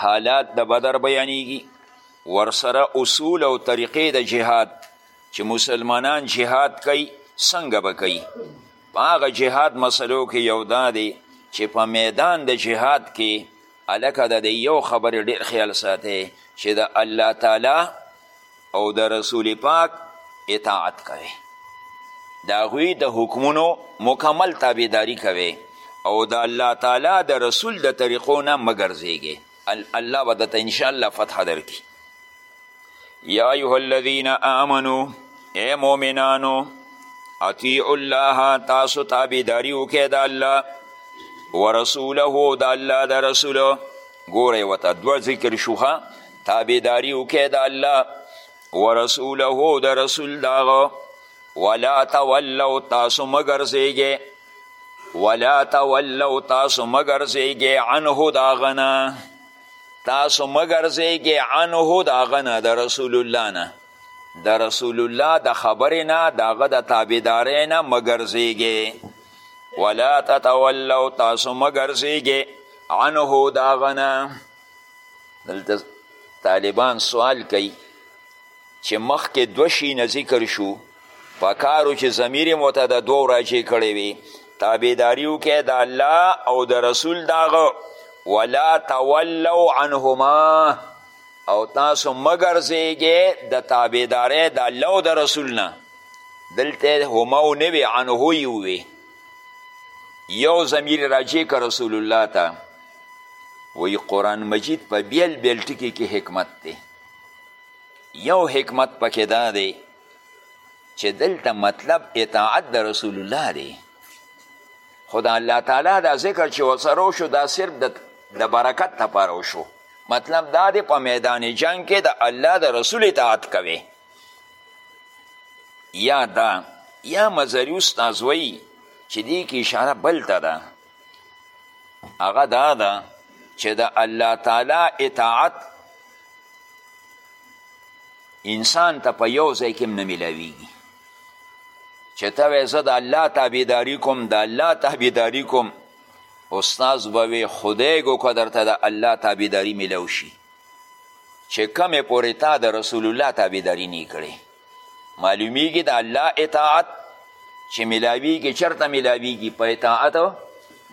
حالات د بدر بیانیږي ورسره اصول او طریقې د جهاد چې مسلمانان جهاد کوي څنګه به کوي په هغه جهاد مسلو کې یو دا دی چې په میدان د جهاد کې هلکه د یو خبرې ډېر خیال ساتي چې د الله تعالی او د رسول پاک اطاعت کوي د هغوی د حکمونو مکمل تابعداري کوي او د الله تعالی د رسول د طریقو نه مه ګرځېږي الله به درته انشاءالله فتح درکړي یا ایها الذین آمنو ای مؤمنانو اطیعوا الله تاسو تابعداري وکړئ د الله ورسوله د الله د رسولو ګورئ ورته دوه ذکر شوخه تابعداري وکړئ د الله ورسوله د رسول داغه ولا تولو تاسو مګر زیږئ ولا تولو تاسو مګر زیږئ عنه داغه نه تاسو مګر زیږئ عنه داغه نه د رسول الله نه د رسول الله د خبرې نه د هغه د تابعدارۍ نه مه ګرځېږې ولا تتولو تاسو مه ګرځېږې عنه د هغه نه دلته طالبان سوال کوي چې مخکې دوه شي نه ذکر شو په کارو چې ضمیر یې ورته د دوو راجع کړی وي تابعداري وکړئ د الله او د رسول د هغه ولا تولو عنهما او تاسو مه ګرځېږئ د تابعدارۍ د الله او د رسول نه دلته هما او نه وي عنه یې ووي یو ضمیر راجع که رسول الله ته وی قرآن مجید په بیل بیل ټکی کې حکمت دی یو حکمت پکې دا دی چې دلته مطلب اطاعت د رسول الله دی خو د الله تعالی دا ذکر چې ورسره وشو دا صرف د برکت لپاره وشو مطلب دا دی په میدان جنگ کې د الله د رسول اطاعت کوي یا دا یا مزری استاذ وی چې دی کې اشاره بل ته ده هغه دا ده چې د الله تعالی اطاعت انسان ته په یو ځای کې نه ملاویږي چې ته وایې زه د الله تابعداري کوم د الله تابعداري کوم استاد به وي خدای ګو که درته د الله تابعداري میلاو شي چې کمې پورې تا د رسول الله تابعداري نه کړې معلومیږي د الله اطاعت چې ملاویږي چرته ملاویږي په اطاعت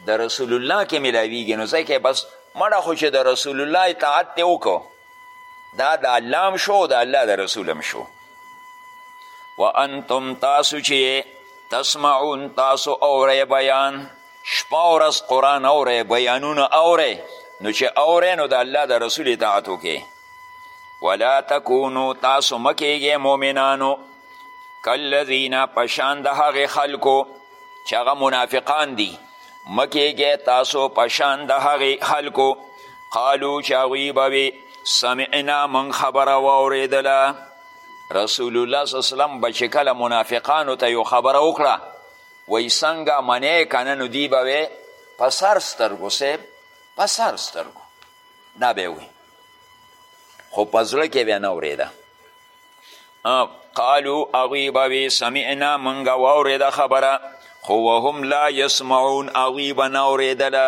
د رسول الله کې ملاویږي نو ځکه بس مړه خو چې د رسول الله اطاعت دې وکړو دا د الله هم شو د الله د رسول هم شو و انتم تاسو چې تسمعون تاسو اورئ بیان شپه او ورځ قرآن اوره بیانونه اوره نو چې اوره نو د الله د رسول اطاعت وکړي ولا تکونو تاسو مکیږئ مؤمنانو کالذین پشان د هغې خلکو چې هغه منافقان دي مکیږئ تاسو پشان د هغې خلکو قالو چې هغوی به وي سمعنا من خبره واورېدله رسول الله صلی الله علیه وسلم به چې کله منافقانو ته یو خبره وکړه وای څنګه منې کنه نو دی به وې په سر سترګو صاحب په سر سترګو دا به وي خو په زړه کې به نه اورېده قالو هغوی به وې سمعنا موږ واورېده خبره خو وهم لا یسمعون هغوی به نه اورېدله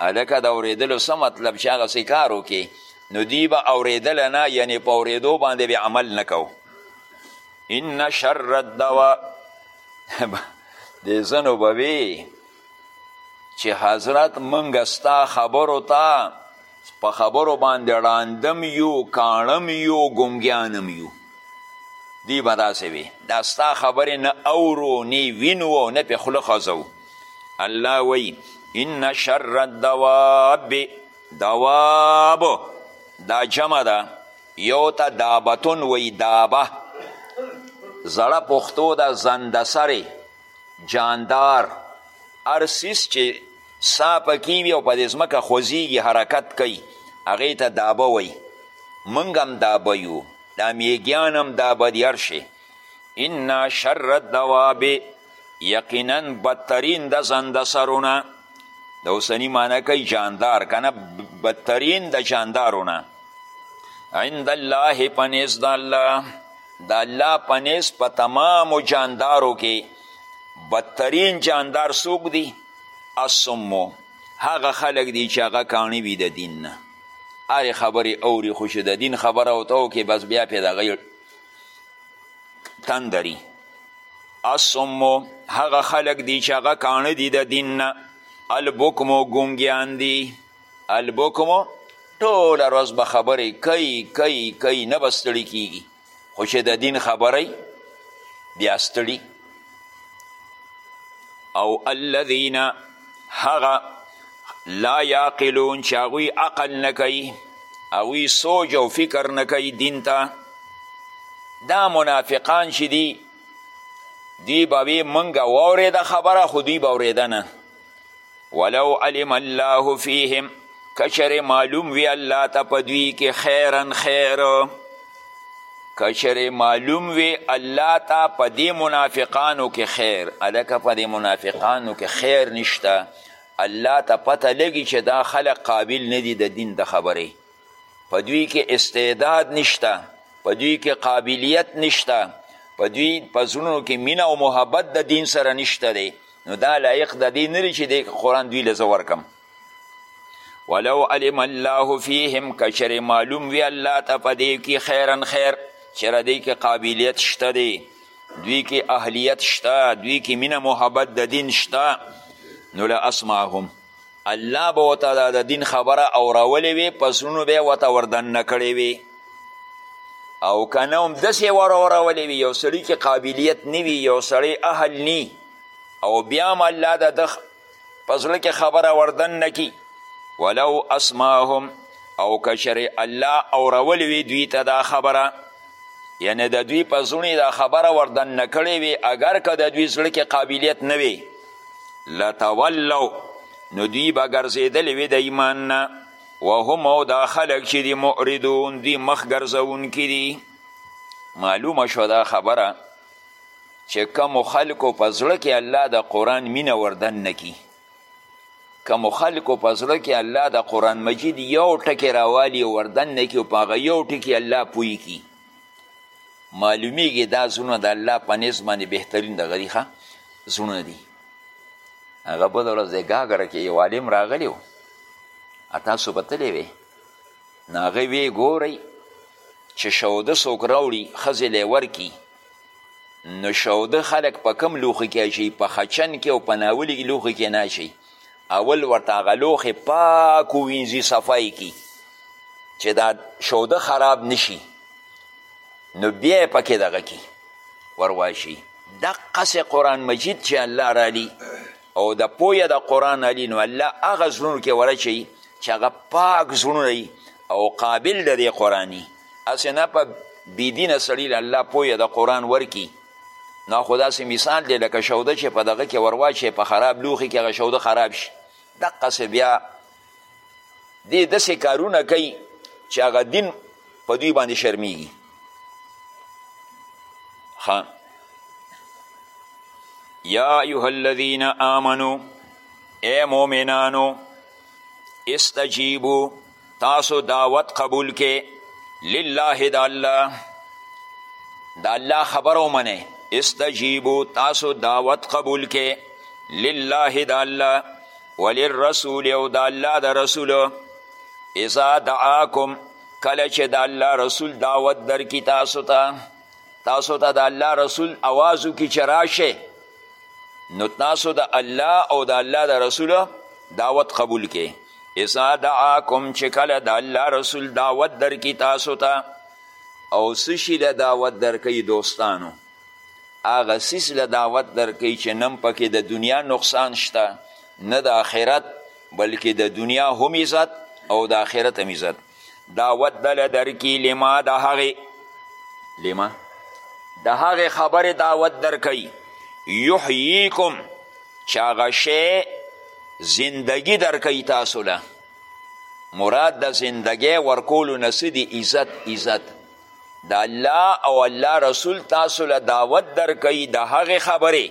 هلکه د اورېدلو څه مطلب چې هغسې کار وکړي نو دوی به اورېدله نه یعنې په اورېدو باندې به عمل نه کوو ان شر الدوا دې ځنو به وي چې حضرت منګه ستا خبرو ته په خبرو باندې ړاندم یو کاڼم یو ګونګیانم یو دی به داسې وي دا ستا خبرې نه اورو نه وینو او نه پې خوله خوځو الله وی ان شر الدواب دواب دا جمع ده یو ته دابتون وی دابه زړه پښتو ده زندسرې جاندار هر څیز چې سا پکې وي او په دې ځمکه خوځېږي حرکت کوي هغې ته دابه وایي موږ هم دابه یو دا میږیان هم دابه دي هر شی ان شر الدواب یقینا بدترین د زنده سرونه د اوسنی معنی کوي جاندار کنه بدترین د جاندارونه عند الله پنیز د الله د الله پنیز په تمامو جاندارو کې بدترین جاندار څوک دی السمو هغه خلک دی چې هغه کاڼي وي د دین نه هرې خبرې اوري خو چې د دین خبره ورته وکړي بس بیا پې د هغوی تندري الصم هغه خلک دي چې هغه کاڼه دي د دین نه البکمو ګونګیان دي البکمو ټوله ورځ به خبرې کوي کوي کوي نه به ستړي کیږي خو چې د دین خبرې بیا ستړي او الذین هغه لا یاقلون چې هغوی عقل نه کوي هغوی سوچ او فکر نه کوي دین ته دا منافقان چې دي دوی به وی مونږ واورېده خبره خو دوی به اورېده نه ولو علم الله فیهم کچر معلوم وی الله ته په دوی کې خیرن خیر کچر معلوم وی الله ته په دې منافقانو کې خیر الکه په دې منافقانو کې خیر نشته الله ته پته لګي چې دا خلق قابل نه دي د دین د خبرې په دوی کې استعداد نشته په دوی کې قابلیت نشته په دوی په زړونو کې مینه او محبت د دین سره نشته دی نو دا لایق د دې نه چې د قرآن دوی له زه ورکم ولو علم الله فیهم کچر معلوم وی الله ته په دې کې خیرا خیر چېره دې کې قابلیت شته دی دوی کې اهلیت شته دوی کې مینه محبت د دین شته نو له اسمعهم الله به ورته د دین خبره اورولې وي په زړونو به یې ورته وردننه کړې وي او که نه هم داسې ورورولې وي یو سړي کې قابلیت نه وي یو سړی اهل نی او بیا هم الله د ده په زړه کې خبره وردن نه کی ولو اسماهم او کشر الله اورول وی دوی ته دا خبره یعنی د دوی په زړه دا خبره وردن نه کړې وي اگر که د دوی زړه کې قابلیت نه وي لتولو نو دوی به ګرځېدلې وي د ایمان نه وهم او دا خلک چې دي معرضون دوی مخ ګرځوونکي دي معلومه شوه دا خبره چې کوم خلکو په زړه کې الله د قرآن مینه وردن نکی کوم خلکو په زړه کې الله د قرآن مجید یو ټکی راوالی او وردن نکی او په هغه یو ټکی الله پوی کی معلومیږي دا زړونه د الله په نس باندې بهترین دغه دي ښه زړونه دي هغه بله ورځ د ګاګره کې یو عالم راغلی و تاسو به تللی وې نو هغه ویې ګورئ چې شوده څوک راوړي ښځې له ورکي نو شوده خلک په کم لوښي کې اچوي په خچن کې او په ناولي کې لوښي کې نه اچوي اول ورته هغه لوښې پاک ووینځي صفا یې کړي چې دا شوده خراب نشي نو بیا یې پکې دغه کړي ورواچوي دقسې قرآن مجید چې الله رالی او د پویه د قرآن علی نو الله هغه زړونو کې ورچوي چې هغه پاک زړونه او قابل د دې قرآني هسې نه په بېدینه سړي له الله پوهه د قرآن ورکي نو خو داسې مثال دی لکه شوده چې په دغه کې ورواچې په خراب لوښي کې هغه شوده خراب شي دقسې بیا دې داسې کارونه کوي چې هغه دین په دوی باندې شرمیږي ښه یا ایها الذین آمنو ای مؤمنانو استجیبو تاسو دعوت قبول کې لله د الله د الله خبره ومنئ استجیبو تاسو دعوت قبول کې لله د الله وللرسول او د الله د رسول اذا دعاکم کله چې د الله رسول دعوت درکې تاسو ته تاسو ته د الله رسول اوازو کې چې راشه نو تاسو د الله او د الله د رسول دعوت قبول کې اذا دعاکم چې کله د الله رسول دعوت درکې تاسو ته او څه شي له دعوت درکوي دوستانو هغه څیز له دعوت درکوي چې نن پکې د دنیا نقصان شته نه د آخرت بلکې د دنیا هم عزت او د آخرت هم عزت دعوت دله درکی لما د هغې لما د هغې خبرې دعوت درکوي یحییکم چې هغه شی زندگی درکوي تاسو له مراد د زندګۍ ورکولو نه څه دي عزت عزت د الله او الله رسول تاسو له دعوت درکوي د هغې خبرې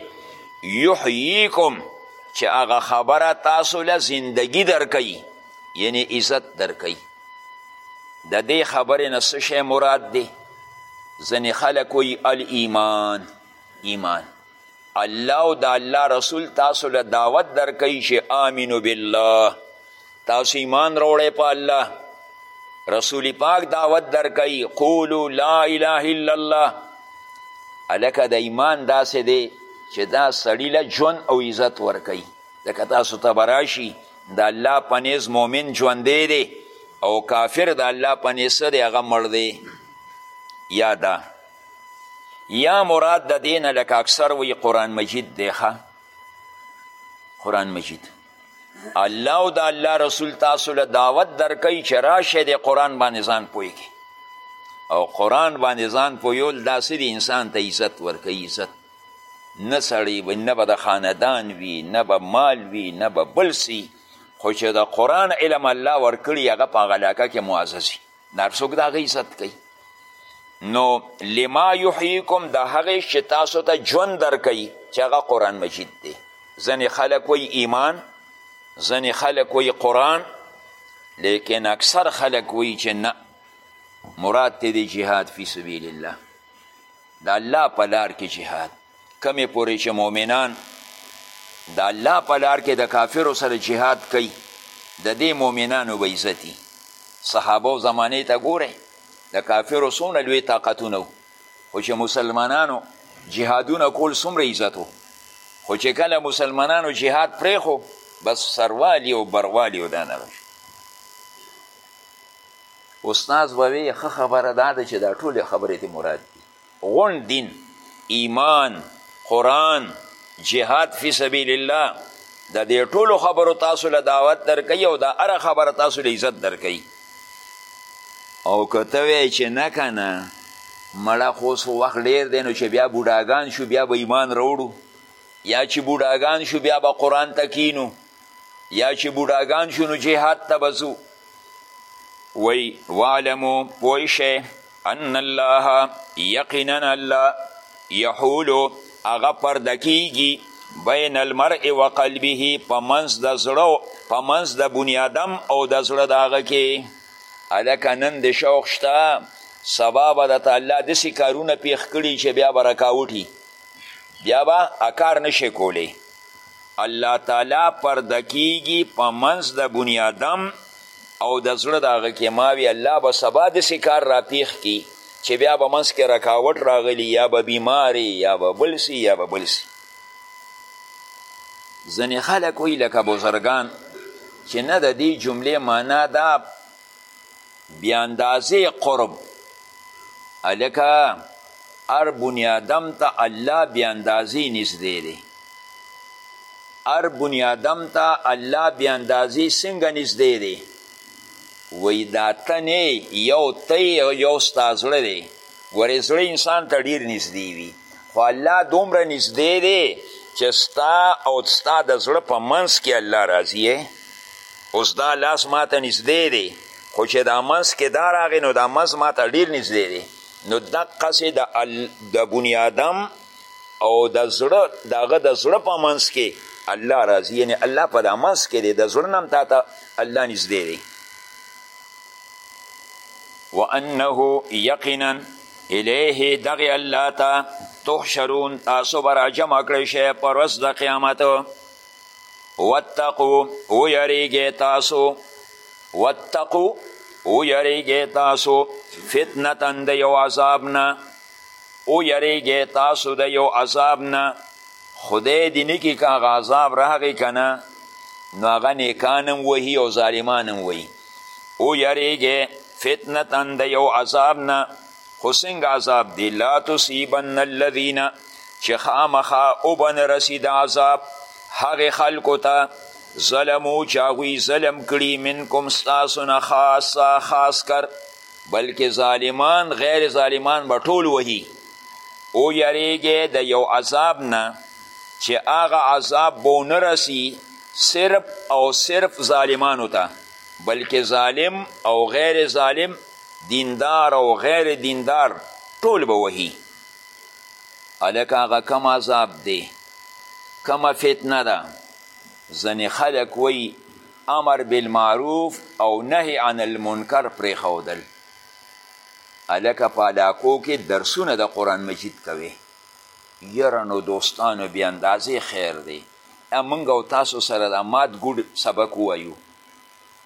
یحییکم چې هغه خبره تاسو له زندگی درکوي یعنی عزت درکوي د دې خبرې نه څه شی مراد دی ځینې خلک وایي الایمان ایمان الله او د الله رسول تاسو له دعوت درکوي چې آمینو بالله تاسو ایمان راوړی په الله رسول پاک دعوت درکوي قولو لا اله الا الله هلکه د ایمان داسې دی چې دا سړي له ژوند او عزت ورکوي ځکه تاسو ته به راشي د الله په نیز مؤمن ژوندی دی او کافر د الله په نیز څه دی هغه مړ دی یا ده یا مراد د دینه لکه اکثر وی قرآن مجید دی ښه قرآن مجید الله او د الله رسول تاسو له دعوت درکوي چې راشه د قرآن باندې ځان پوهېږي او قرآن باندې ځان پوهیول داسې د انسان ته عزت ورکوي عزت نه سړی وي نه به د خاندان وي نه به مال وي نه به بل سي خو چې د قرآن علم الله ورکړي هغه په هغه علاقه کې معزز وي دا څوک د هغه عزت کوي نو لما یحییکم د هغې چې تاسو ته ژوند درکوي چې هغه قرآن مجید دی ځینې خلک وایي ایمان ځینې خلک وایي قرآن لیکن اکثر خلک وایي چې نه مراد ته دی جهاد فی سبیل الله د الله په لار کې جهاد کمې پورې چې مؤمنان د الله په لار کې د کافرو سره جهاد کوي د دې مؤمنانو به عزتي صحابو زمانې ته ګورئ د کافرو څومره لوی طاقتونه وو خو چې مسلمانانو جهادونه کول څومره عزت وو خو چې کله مسلمانانو جهاد پرېښو بس سروالی او بروالی او دا نه استاد به وی ښه خبره دا ده چې دا ټولې خبرې دې مراد دي غونډ دین، ایمان، قرآن، جهاد فی سبیل الله د دې ټولو خبرو تاسو له دعوت درکوي او دا هره خبره تاسو له عزت درکوي او که ته وایې چې نه که نه مړه خو اوس وخت ډېر دی نو چې بیا بوډاګان شو بیا به ایمان راوړو یا چې بوډاګان شو بیا به قرآن ته کینو یا چې بوډاګان شو نو جهاد ته به ځو وی وعلمو پوه شئ ان الله یقینا الله یحولو هغه پرده کیږي بین المرء و قلبه په منځ د زړه په منځ د بنیادم او د زړه د هغه کې هلکه نن د شوق شته سبا به درته الله داسې کارونه پېښ کړي چې بیا به رکاوټي بیا به کار نشي کولی الله تعالی پرده کیږي په منځ د بنیادم او د زړه د هغه کې ماوي الله به سبا داسې کار راپیښ کړي چې بیا به منځ کې رکاوټ راغلی یا به بیمارې یا به بل سي یا به بل سي ځینې خلک وایي لکه بزرګان چې نه د دې جملې معنا دا بی اندازې قرب الکه ار بنیادم ته الله بی اندازې نږدې دی ار بنیادم ته الله بی اندازې څنګه نږدې دی وی دا ته نه یو ته یو ستا زړه دی ګورې زړه انسان ته ډیر نږدې وي خو الله دومره نږدې دی چې ستا او ستا د زړه په منځ کې الله راځي اوس دا لاس ما ته نږدې دی خو چې دا منځ کې دا راغی نو دا منځ ما ته ډیر نږدې دی نو دقسې د د بني آدم او د زړه د هغه د زړه په منځ کې الله راځي یعنې الله په دا منځ کې دی د زړه نه هم تا ته الله نږدې دی وانه یقینا الیه دغه الله ته تحشرون تاسو به راجمع کړی شئ په ورځ د قیامت واتقو ویریږئ تاسو واتقو ویریږئ تاسو فتنتا د یو عذاب نه ویریږئ تاسو د یو عذاب نه خدای دې نه کړي که هغه عذاب راغی که نه نو هغه نیکان هم وهي او ظالمان هم وهي او یریږي فتنتن د یو عذاب نه خو څنګه عذاب دی لا تصیبن الذین چې خامخا وبن رسي د عذاب هغې خلکو ته ظلمو چې هغوی ظلم کړي منکم ستاسو نه خاصه خاص کر بلکې ظالمان غیر ظالمان به ټول وهي او یریږي د یو عذاب نه چې هغه عذاب به ونه رسي صرف او صرف ظالمانو ته بلکې ظالم او غیر ظالم دیندار او غیر دیندار ټول به وهي هلکه هغه کم عذاب دی کمه فتنه ده ځنې خلک وایي امر بالمعروف او نهی عن المنکر پرېښودل هلکه په علاقو کې درسونه د قرآن مجید کوي یره نو دوستانو بې اندازې خیر دی دا موږ او تاسو سره دا مات ګوډ سبک ووایو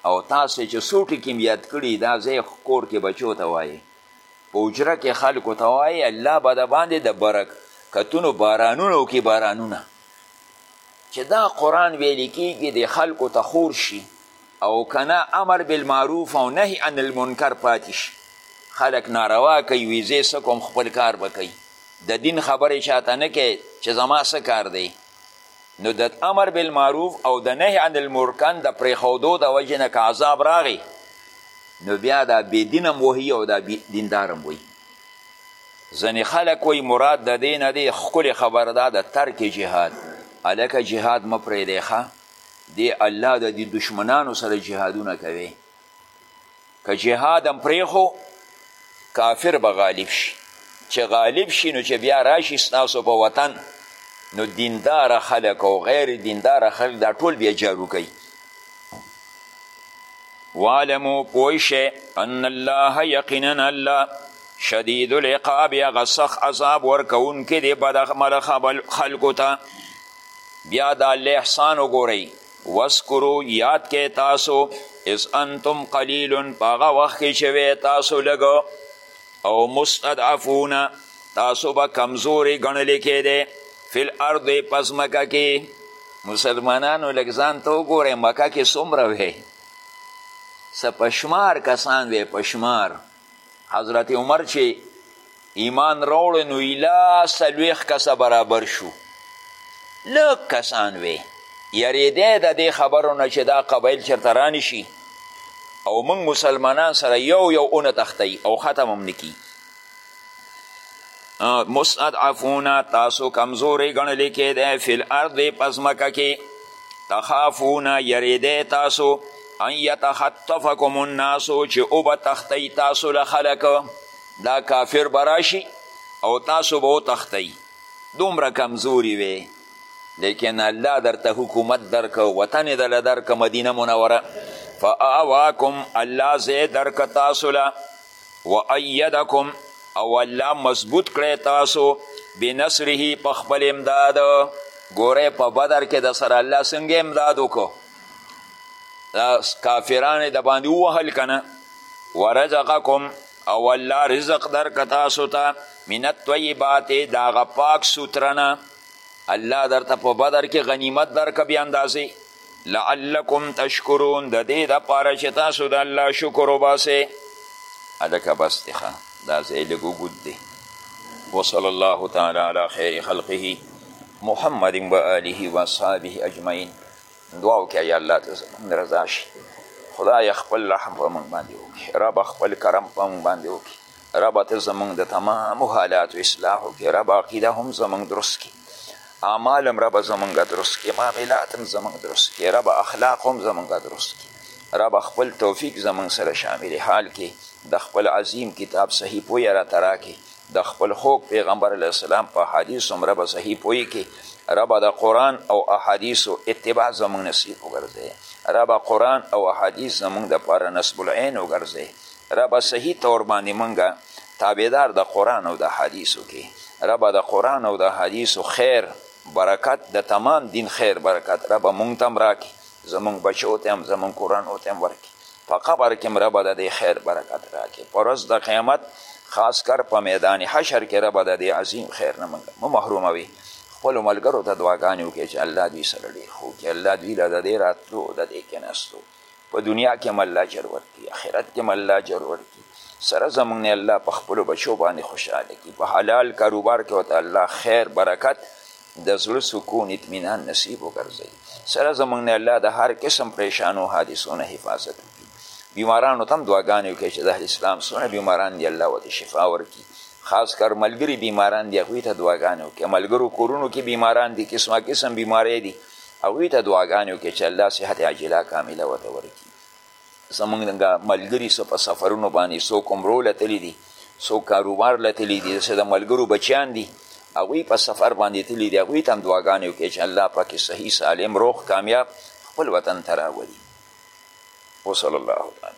او تاسو چې څو ټکي مې یاد کړي دا ځای کور کې بچو ته وایې په حجره کې خلکو ته وایې الله به د باندې د برکتونو بارانونه وکړي بارانونه چې دا قرآن ویلې کېږي د خلکو ته خور شي او که نه امر بالمعروف او نهی عن المنکر پاتې شي خلک ناروا کوي وي زه څه کوم خپل کار به کوي د دین خبرې چاته نه کوي چې زما څه کار دی نو د امر بالمعروف او د نهی عن المرکن د پرېښودو د وجې نه که عذاب راغی نو بیا دا بېدین هم وهي او دا دیندار هم وهي ځینې خلک وایي مراد د دې نه دی ښکلې خبره ده د ترک جهاد هلکه جهاد مه پرېږدی ښه دی الله د دې دشمنانو سره جهادونه کوي که جهاد هم پرېښو کافر به غالب شي چې غالب شي نو چې بیا راشي ستاسو په وطن نو دیندار خلک او غیر دیندار خلک دا ټول بیا جارو کوي وعلمو پوه شئ ان الله یقینا الله شدید العقاب هغه سخت عذاب ورکوونکی دی بد خلکو ته بیا د الله احسان وګورئ وذکرو یاد کې تاسو از انتم قلیل په هغه وخت کې چې وی تاسو لږ او مستضعفون تاسو به کمزوري ګڼل کېدی فی الارض په ځمکه کې مسلمانانو لږ ځان ته وګورئ مکه کې څومره وی څه پشمار کسان وی پشمار حضرت عمر چې ایمان راوړ نو ایلا څلوېښت کسه برابر شو لږ کسان وې یریدی د دې خبرو نه چې دا قبایل چېرته رانشي او موږ مسلمانان سره یو یو ونه تختی او ختم هم نکی مستضعفونه تاسو کمزورې ګڼل کېدی فی الارض په ځمکه کې تخافونه یریدی تاسو ان یتخطفکم الناس چې او به تختی تاسو له خلک دا کافر به راشي او تاسو به وتختی دومره کمزوري وي لیکن الله درته حکومت درکه وطن یې دله درکه مدینه منوره فآواکم الله زی درکه تاسو له و ایدکم او الله مضبوط کړی تاسو بنصره په خپل امداد ګوره په بدر کې د سره الله څنګه امداد وکړو دا کافران د باندې ووهل کنه ورزقکم او الله رزق درک تاسو ته من الطیبات د هغه پاک سوترنه الله درته په بدر کې غنیمت درک بې اندازې لعلکم تشکرون د دې دپاره چې تاسو د الله شکر وباسئ هلکه بس دی ښه دا ځای لږ اوږد دی وصلی الله تعالی علی خیر خلقه محمد و آله و اصحابه اجمعین دعا وکړه یا الله ته زمونږ رضا شي خدای خپل رحم په مونږ باندې وکړي رب خپل کرم په مونږ باندې وکړي رب ته زمونږ د تمامو حالاتو اصلاح وکړي رب عقیده هم زمونږ درست کړي اعمال هم رب زمونږ درست کړي معاملات هم زمونږ درست کړي رب اخلاق هم زمونږ درست کړي رب خپل توفیق زمونږ سره شامل حال کې د خپل عظیم کتاب صحیح پوی را تراکې د خپل خوږ پیغمبر علیه السلام په حدیث هم ربه صحیح پوهی کې ربه د قرآن او احادیثو اتباع زمونږ نصیب وګرځي ربه قرآن او احادیث زمونږ د پاره نصب العین وګرځي ربه صحیح طور باندې مونږه تابعدار د قرآن او د حدیثو کې ربه د قرآن او د حدیثو خیر برکت د تمام دین خیر برکت ربه مونږ تم راکې زموږ بچو ته هم زموږ کورنو ته هم ورکړي په قبر کې هم ربه د دې خیر برکت راکړي په ورځ د قیامت خاص کر په میدان حشر کې ربه د دې عظیم خیر نه موږ مه محروموي خپلو ملګرو ته دعاګانې وکړي چې الله دوی سره ډېر ښه وکړي الله دوی له د دې راتلو د دې کېناستو په دنیا کې هم الله اجر ورکړي آخرت کې هم الله اجر ورکړي سره زموږ نه الله په خپلو بچو باندې خوشحاله کړي په حلال کاروبار کې ورته الله خیر برکت د زړه سکون اطمینان نصیب وګرځوي سره زمونږ نه الله د هر قسم پریشانو حادثو نه حفاظت وکړي بیمارانو ته هم دعاګانې وکړي چې د اهل اسلام څونه بیماران دي الله ورته شفا ورکړي خاص کر ملګري بیماران دي هغوی ته دعاګانې وکړي ملګرو کورونو کې بیماران دي قسمه قسم بیماری دي هغوی ته دعاګانې وکړي چې الله صحت عاجله کامله ورته ورکړي زمونږ ملګري څه په سفرونو باندې څوک عمرو له تللي دي، څوک کاروبار له تللي دي، داسې د ملګرو بچیان دي هغوی په سفر باندې تللي دي، هغوی ته هم دعاګانې وکړئ چې الله پاک یې صحیح سالم روغ کامیاب خپل وطن ته راولي. وصلی الله علی.